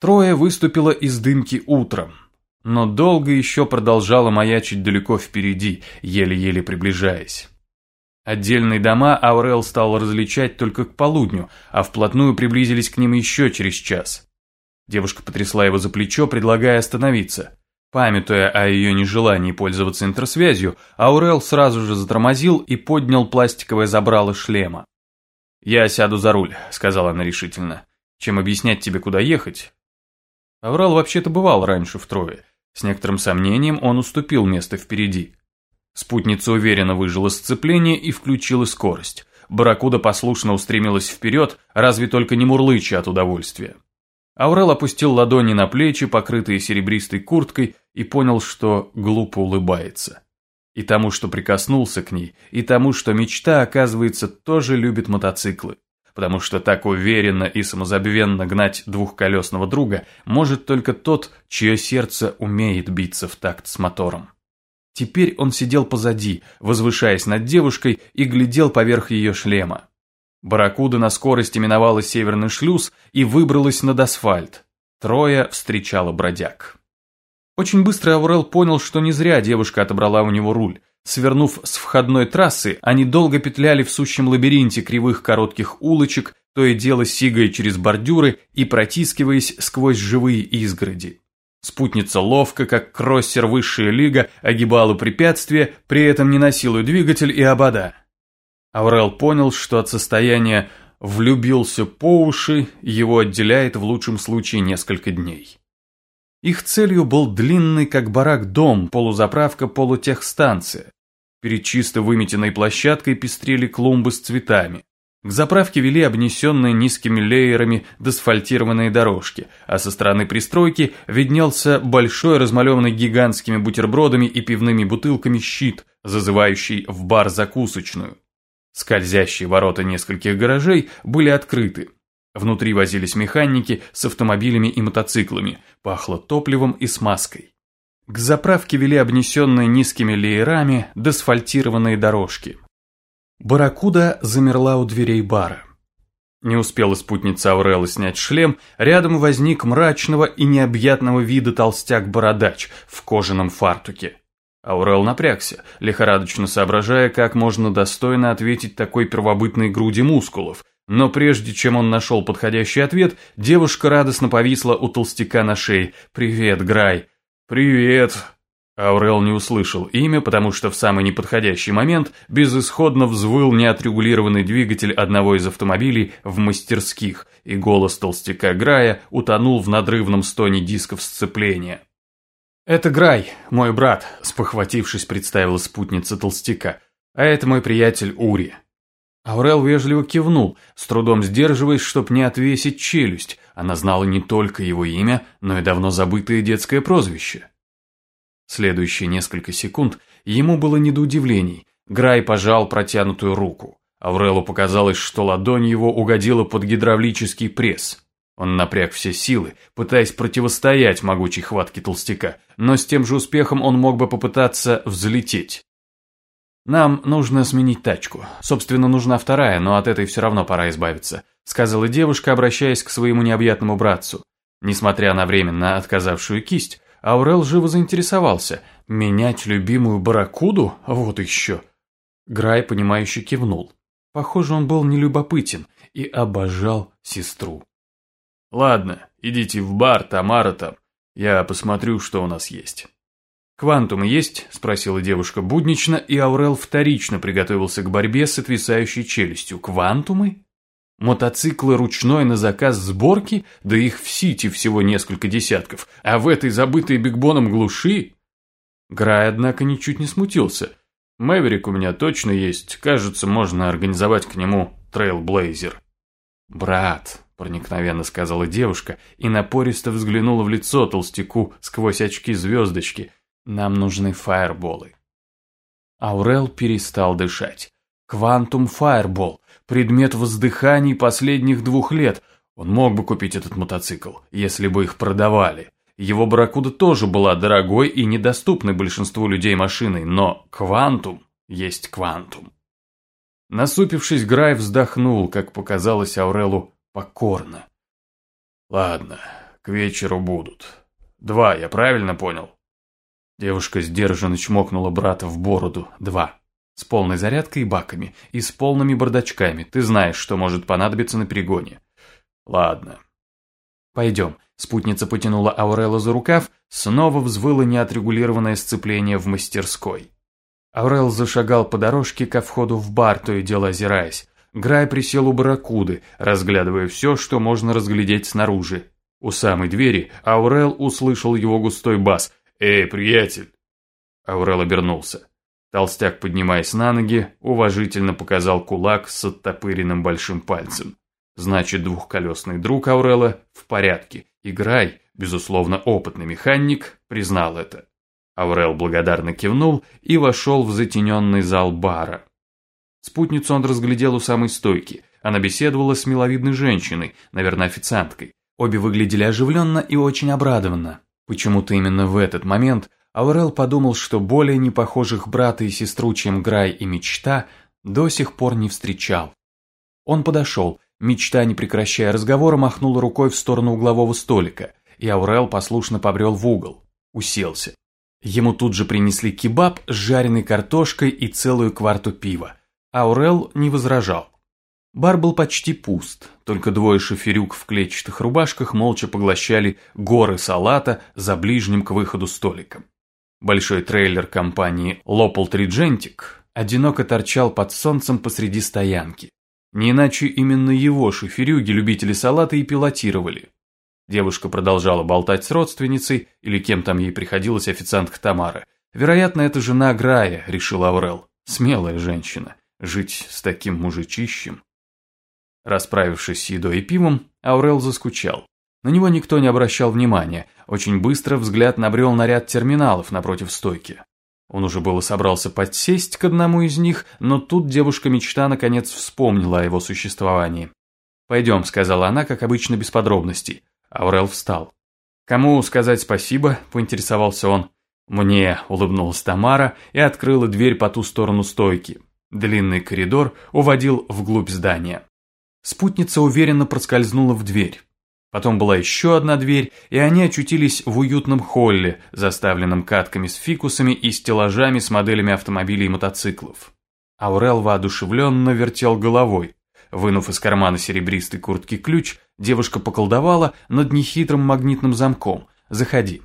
Трое выступило из дымки утром, но долго еще продолжало маячить далеко впереди, еле-еле приближаясь. Отдельные дома Аурел стал различать только к полудню, а вплотную приблизились к ним еще через час. Девушка потрясла его за плечо, предлагая остановиться. Памятуя о ее нежелании пользоваться интерсвязью, Аурел сразу же затормозил и поднял пластиковое забрало шлема. «Я сяду за руль», — сказала она решительно. «Чем объяснять тебе, куда ехать?» Аурел вообще-то бывал раньше в Трое. С некоторым сомнением он уступил место впереди. Спутница уверенно выжила сцепление и включила скорость. Барракуда послушно устремилась вперед, разве только не мурлыча от удовольствия. Аурел опустил ладони на плечи, покрытые серебристой курткой, и понял, что глупо улыбается. И тому, что прикоснулся к ней, и тому, что мечта, оказывается, тоже любит мотоциклы. Потому что так уверенно и самозабвенно гнать двухколесного друга может только тот, чье сердце умеет биться в такт с мотором. Теперь он сидел позади, возвышаясь над девушкой и глядел поверх ее шлема. Барракуда на скорости миновала северный шлюз и выбралась над асфальт. Трое встречала бродяг. Очень быстро Аурел понял, что не зря девушка отобрала у него руль. Свернув с входной трассы, они долго петляли в сущем лабиринте кривых коротких улочек, то и дело сигая через бордюры и протискиваясь сквозь живые изгороди. Спутница ловко, как кроссер высшая лига, огибала препятствия, при этом не насилуя двигатель и обода. Аурел понял, что от состояния «влюбился по уши» его отделяет в лучшем случае несколько дней. Их целью был длинный, как барак, дом, полузаправка, полутехстанция. Перед чисто выметенной площадкой пестрели клумбы с цветами. К заправке вели обнесенные низкими леерами дасфальтированные дорожки, а со стороны пристройки виднелся большой размалеванный гигантскими бутербродами и пивными бутылками щит, зазывающий в бар закусочную. Скользящие ворота нескольких гаражей были открыты. Внутри возились механики с автомобилями и мотоциклами, пахло топливом и смазкой. К заправке вели обнесенные низкими леерами дасфальтированные дорожки. Барракуда замерла у дверей бара. Не успела спутница Аурелла снять шлем, рядом возник мрачного и необъятного вида толстяк-бородач в кожаном фартуке. Аурел напрягся, лихорадочно соображая, как можно достойно ответить такой первобытной груди мускулов, но прежде чем он нашел подходящий ответ, девушка радостно повисла у толстяка на шее. «Привет, Грай!» «Привет!» Аурел не услышал имя, потому что в самый неподходящий момент безысходно взвыл неотрегулированный двигатель одного из автомобилей в мастерских, и голос толстяка Грая утонул в надрывном стоне дисков сцепления. «Это Грай, мой брат», – спохватившись, представила спутница толстяка. «А это мой приятель Ури». Аурел вежливо кивнул, с трудом сдерживаясь, чтоб не отвесить челюсть. Она знала не только его имя, но и давно забытое детское прозвище. Следующие несколько секунд ему было не до удивлений. Грай пожал протянутую руку. Аврелу показалось, что ладонь его угодила под гидравлический пресс. Он напряг все силы, пытаясь противостоять могучей хватке толстяка, но с тем же успехом он мог бы попытаться взлететь. «Нам нужно сменить тачку. Собственно, нужна вторая, но от этой все равно пора избавиться», сказала девушка, обращаясь к своему необъятному братцу. Несмотря на временно отказавшую кисть, Аурел живо заинтересовался. «Менять любимую барракуду? Вот еще!» Грай, понимающе кивнул. Похоже, он был нелюбопытен и обожал сестру. «Ладно, идите в бар, Тамара там. Я посмотрю, что у нас есть». «Квантум есть?» – спросила девушка буднично, и Аурел вторично приготовился к борьбе с отвисающей челюстью. «Квантумы?» Мотоциклы ручной на заказ сборки, да их в Сити всего несколько десятков, а в этой забытой Бигбоном глуши... Грай, однако, ничуть не смутился. Мэверик у меня точно есть, кажется, можно организовать к нему трейлблейзер. «Брат», — проникновенно сказала девушка и напористо взглянула в лицо толстяку сквозь очки звездочки, «нам нужны фаерболы». Аурел перестал дышать. «Квантум фаербол», предмет воздыханий последних двух лет. Он мог бы купить этот мотоцикл, если бы их продавали. Его Барракуда тоже была дорогой и недоступной большинству людей машиной, но Квантум есть Квантум. Насупившись, Грай вздохнул, как показалось Аурелу, покорно. «Ладно, к вечеру будут. Два, я правильно понял?» Девушка сдержанно чмокнула брата в бороду. «Два. С полной зарядкой и баками. И с полными бардачками. Ты знаешь, что может понадобиться на перегоне». «Ладно». «Пойдем». Спутница потянула Аурела за рукав, снова взвыло неотрегулированное сцепление в мастерской. Аурел зашагал по дорожке ко входу в бар, то и дело озираясь. Грай присел у барракуды, разглядывая все, что можно разглядеть снаружи. У самой двери Аурел услышал его густой бас «Эй, приятель!». Аурел обернулся. Толстяк, поднимаясь на ноги, уважительно показал кулак с оттопыренным большим пальцем. Значит, двухколесный друг Аурела в порядке, и Грай, безусловно опытный механик, признал это. Аурел благодарно кивнул и вошел в затененный зал бара. Спутницу он разглядел у самой стойки. Она беседовала с миловидной женщиной, наверное, официанткой. Обе выглядели оживленно и очень обрадованно. Почему-то именно в этот момент Аурел подумал, что более непохожих брата и сестру, чем Грай и Мечта, до сих пор не встречал. Он подошел, Мечта, не прекращая разговора, махнула рукой в сторону углового столика, и Аурел послушно побрел в угол. Уселся. Ему тут же принесли кебаб с жареной картошкой и целую кварту пива. Аурел не возражал. Бар был почти пуст, только двое шоферюк в клетчатых рубашках молча поглощали горы салата за ближним к выходу столиком. Большой трейлер компании Лопал Триджентик одиноко торчал под солнцем посреди стоянки. Не иначе именно его шоферюги любители салата и пилотировали. Девушка продолжала болтать с родственницей, или кем там ей приходилась официантка Тамара. Вероятно, это жена Грая, решил Аврел. Смелая женщина жить с таким мужичищем. Расправившись с едой и пивом, Аурел заскучал. На него никто не обращал внимания, очень быстро взгляд набрел на ряд терминалов напротив стойки. Он уже было собрался подсесть к одному из них, но тут девушка-мечта наконец вспомнила о его существовании. «Пойдем», — сказала она, как обычно, без подробностей. Аурел встал. «Кому сказать спасибо?» — поинтересовался он. «Мне», — улыбнулась Тамара и открыла дверь по ту сторону стойки. Длинный коридор уводил вглубь здания. Спутница уверенно проскользнула в дверь. Потом была еще одна дверь, и они очутились в уютном холле, заставленном катками с фикусами и стеллажами с моделями автомобилей и мотоциклов. Аурел воодушевленно вертел головой. Вынув из кармана серебристой куртки ключ, девушка поколдовала над нехитрым магнитным замком. «Заходи».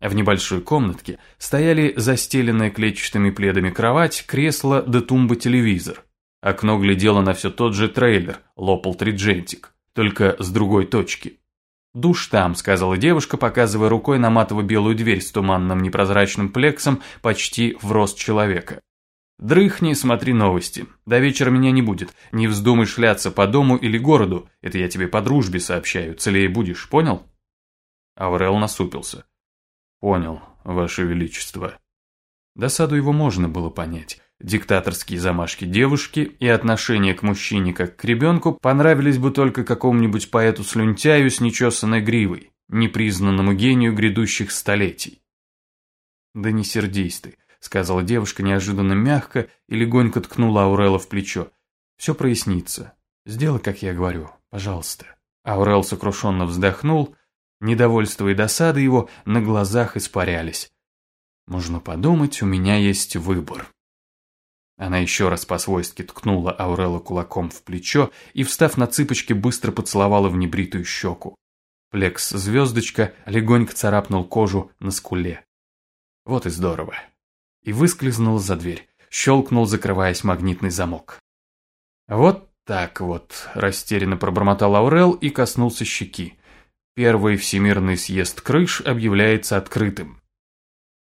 В небольшой комнатке стояли застеленная клетчатыми пледами кровать, кресло да тумба телевизор. Окно глядело на все тот же трейлер, лопал триджентик, только с другой точки. «Душ там», — сказала девушка, показывая рукой на матово-белую дверь с туманным непрозрачным плексом почти в рост человека. «Дрыхни, смотри новости. До вечера меня не будет. Не вздумай шляться по дому или городу. Это я тебе по дружбе сообщаю. Целее будешь, понял?» Аврел насупился. «Понял, Ваше Величество». Досаду его можно было понять. Диктаторские замашки девушки и отношение к мужчине как к ребенку понравились бы только какому-нибудь поэту-слюнтяю с нечесанной гривой, непризнанному гению грядущих столетий. «Да не сердись ты», — сказала девушка неожиданно мягко и легонько ткнула Аурела в плечо. «Все прояснится. Сделай, как я говорю, пожалуйста». Аурел сокрушенно вздохнул Недовольство и досада его на глазах испарялись. Можно подумать, у меня есть выбор. Она еще раз по-свойски ткнула Аурела кулаком в плечо и, встав на цыпочки, быстро поцеловала в небритую щеку. Плекс-звездочка легонько царапнул кожу на скуле. Вот и здорово. И выскользнул за дверь. Щелкнул, закрываясь магнитный замок. Вот так вот, растерянно пробормотал Аурел и коснулся щеки. Первый всемирный съезд крыш объявляется открытым.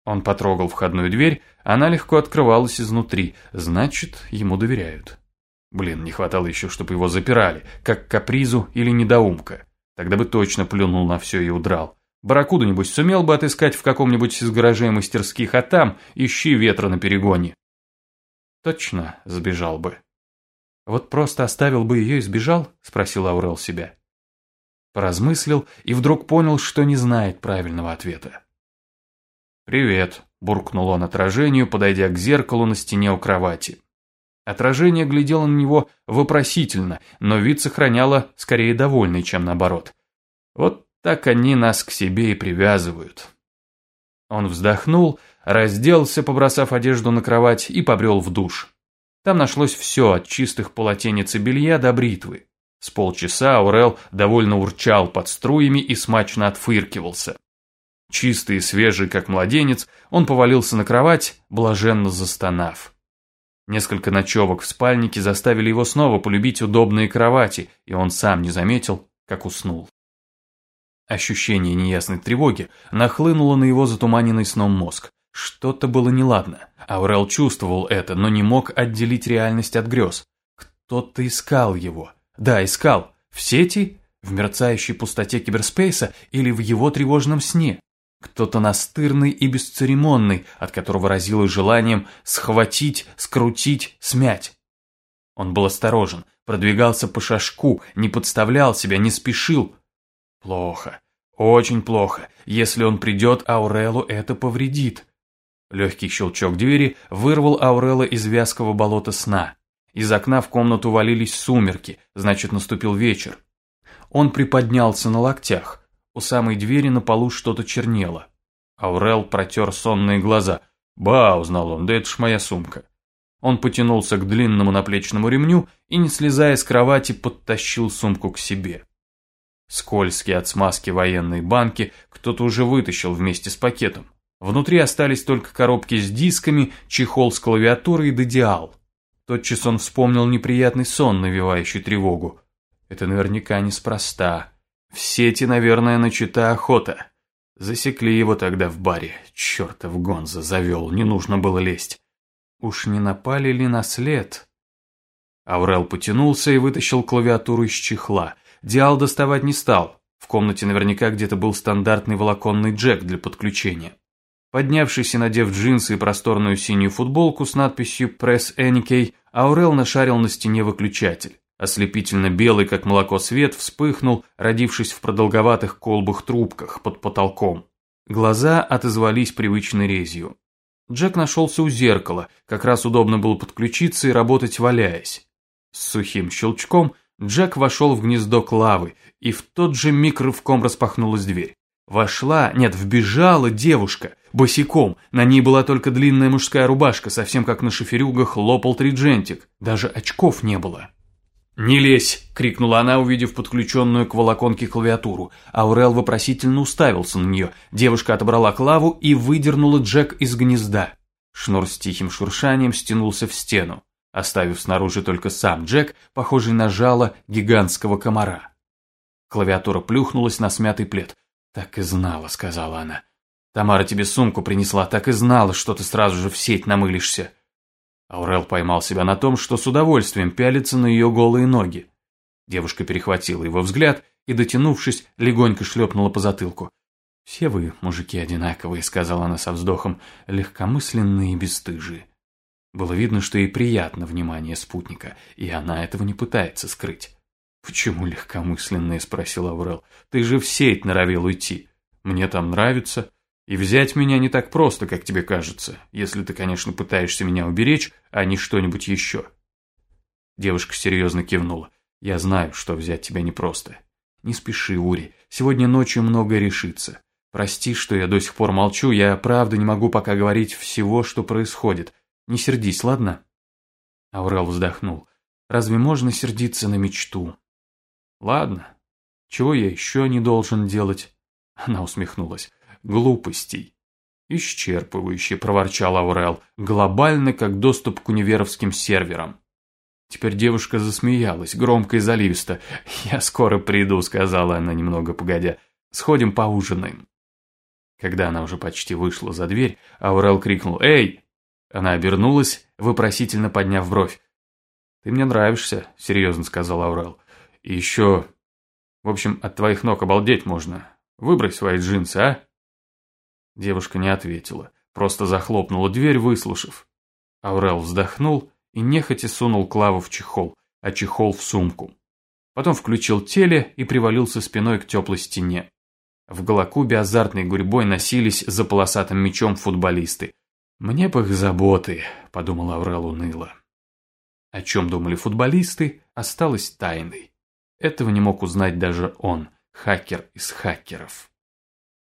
Он потрогал входную дверь, она легко открывалась изнутри, значит, ему доверяют. Блин, не хватало еще, чтобы его запирали, как капризу или недоумка. Тогда бы точно плюнул на все и удрал. Барракуду, небось, сумел бы отыскать в каком-нибудь из гаражей мастерских, а там ищи ветра на перегоне. Точно сбежал бы. Вот просто оставил бы ее и сбежал? Спросил Аурел себя. Поразмыслил и вдруг понял, что не знает правильного ответа. «Привет», – буркнул он отражению, подойдя к зеркалу на стене у кровати. Отражение глядело на него вопросительно, но вид сохраняло скорее довольный, чем наоборот. «Вот Так они нас к себе и привязывают. Он вздохнул, разделся, побросав одежду на кровать, и побрел в душ. Там нашлось все, от чистых полотенец и белья до бритвы. С полчаса Аурел довольно урчал под струями и смачно отфыркивался. Чистый и свежий, как младенец, он повалился на кровать, блаженно застонав. Несколько ночевок в спальнике заставили его снова полюбить удобные кровати, и он сам не заметил, как уснул. Ощущение неясной тревоги нахлынуло на его затуманенный сном мозг. Что-то было неладно. Аурел чувствовал это, но не мог отделить реальность от грез. Кто-то искал его. Да, искал. В сети? В мерцающей пустоте киберспейса или в его тревожном сне? Кто-то настырный и бесцеремонный, от которого разило желанием схватить, скрутить, смять. Он был осторожен, продвигался по шажку, не подставлял себя, не спешил, Плохо. Очень плохо. Если он придет, Аурелу это повредит. Легкий щелчок двери вырвал Аурела из вязкого болота сна. Из окна в комнату валились сумерки, значит наступил вечер. Он приподнялся на локтях. У самой двери на полу что-то чернело. Аурел протер сонные глаза. «Ба», — узнал он, — «да это ж моя сумка». Он потянулся к длинному наплечному ремню и, не слезая с кровати, подтащил сумку к себе. Скользкие от смазки военной банки кто-то уже вытащил вместе с пакетом. Внутри остались только коробки с дисками, чехол с клавиатурой и додиал. Тотчас он вспомнил неприятный сон, навевающий тревогу. Это наверняка неспроста. В сети, наверное, начата охота. Засекли его тогда в баре. Чертов Гонза завел, не нужно было лезть. Уж не напали ли на след? Аврел потянулся и вытащил клавиатуру из чехла – Диал доставать не стал. В комнате наверняка где-то был стандартный волоконный джек для подключения. Поднявшись и надев джинсы и просторную синюю футболку с надписью «Press NK», Аурел нашарил на стене выключатель. Ослепительно белый, как молоко, свет вспыхнул, родившись в продолговатых колбых трубках под потолком. Глаза отозвались привычной резью. Джек нашелся у зеркала, как раз удобно было подключиться и работать валяясь. С сухим щелчком Джек вошел в гнездо клавы, и в тот же миг рывком распахнулась дверь. Вошла, нет, вбежала девушка, босиком, на ней была только длинная мужская рубашка, совсем как на шоферюгах лопал триджентик, даже очков не было. «Не лезь!» – крикнула она, увидев подключенную к волоконке клавиатуру. Аурел вопросительно уставился на нее. Девушка отобрала клаву и выдернула Джек из гнезда. Шнур с тихим шуршанием стянулся в стену оставив снаружи только сам Джек, похожий на жало гигантского комара. Клавиатура плюхнулась на смятый плед. «Так и знала», — сказала она. «Тамара тебе сумку принесла, так и знала, что ты сразу же в сеть намылишься». Аурел поймал себя на том, что с удовольствием пялится на ее голые ноги. Девушка перехватила его взгляд и, дотянувшись, легонько шлепнула по затылку. «Все вы, мужики, одинаковые», — сказала она со вздохом, — «легкомысленные и бесстыжие. Было видно, что ей приятно внимание спутника, и она этого не пытается скрыть. «Почему легкомысленная?» – спросил Аврел. «Ты же в сеть норовил уйти. Мне там нравится. И взять меня не так просто, как тебе кажется, если ты, конечно, пытаешься меня уберечь, а не что-нибудь еще». Девушка серьезно кивнула. «Я знаю, что взять тебя непросто. Не спеши, Ури. Сегодня ночью многое решится. Прости, что я до сих пор молчу, я правда не могу пока говорить всего, что происходит. Не сердись, ладно?» Аурел вздохнул. «Разве можно сердиться на мечту?» «Ладно. Чего я еще не должен делать?» Она усмехнулась. «Глупостей». «Исчерпывающе», — проворчал Аурел. «Глобально, как доступ к универовским серверам». Теперь девушка засмеялась, громко и заливисто. «Я скоро приду», — сказала она немного погодя. «Сходим поужинаем». Когда она уже почти вышла за дверь, Аурел крикнул «Эй, она обернулась, вопросительно подняв бровь. «Ты мне нравишься», — серьезно сказал Аурел. «И еще... В общем, от твоих ног обалдеть можно. Выбрось свои джинсы, а?» Девушка не ответила, просто захлопнула дверь, выслушав. Аурел вздохнул и нехотя сунул Клаву в чехол, а чехол в сумку. Потом включил теле и привалился спиной к теплой стене. В Голокубе азартной гурьбой носились за полосатым мечом футболисты. «Мне бы их заботы», – подумал Аврел уныло. О чем думали футболисты, осталось тайной. Этого не мог узнать даже он, хакер из хакеров.